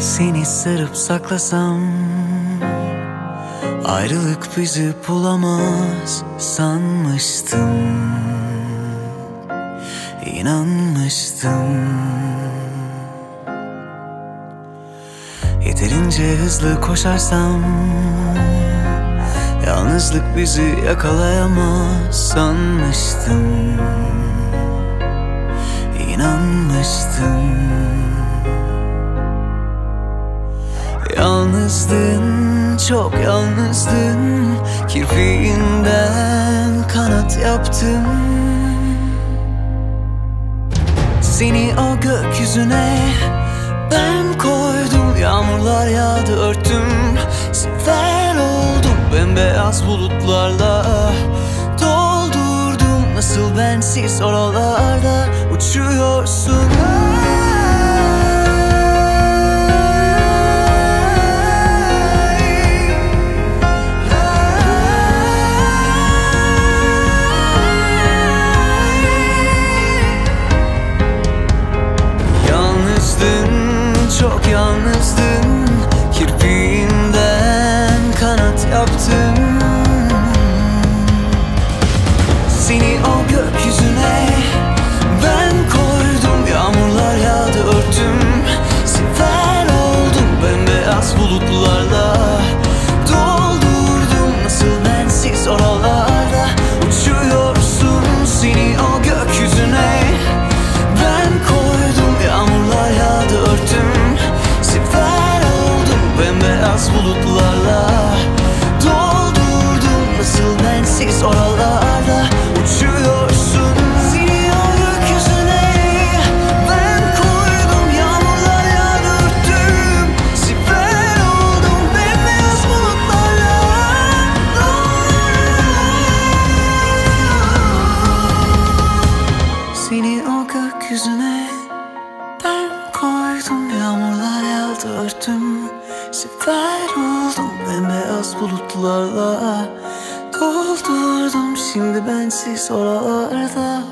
Seni sarıp saklasam Ayrılık bizi bulamaz sanmıştım. İnanmıştım. Yeterince hızlı koşarsam Yalnızlık bizi yakalayamaz sanmıştım. İnanmıştım Yalnızdın, çok yalnızdın. Kirpiğinden kanat yaptım. Seni o gökyüzüne ben koydum. Yağmurlar yağdı örttüm. Sefer oldum bembeyaz bulutlarla. Doldurdum nasıl bensiz oralarda uçuyorsun. Yalnızdın, yalnızdın Kirpiğinden kanat yaptım Seni o gökyüzüne ben koydum Yağmurlar yağdı örttüm Seni o gökyüzüne ben koydum Yağmurlar yağdı örttüm Sefer oldum bembeyaz bulutlarla Doldurdum. Şimdi bensiz oralarda